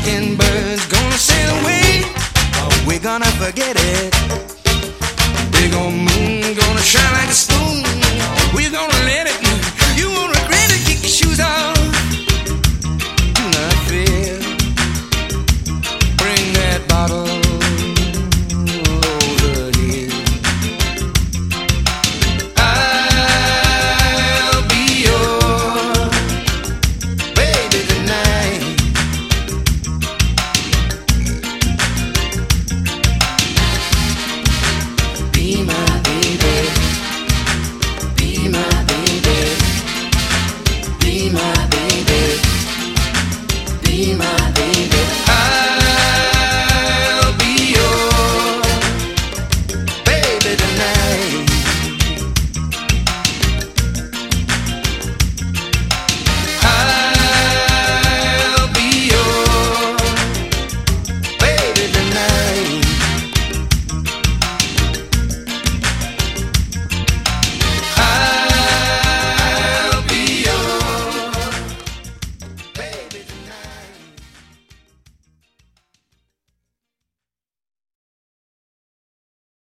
mockingbird's gonna sail away, or we gonna forget it. Big old moon gonna shine like a spoon, We gonna let it. my baby.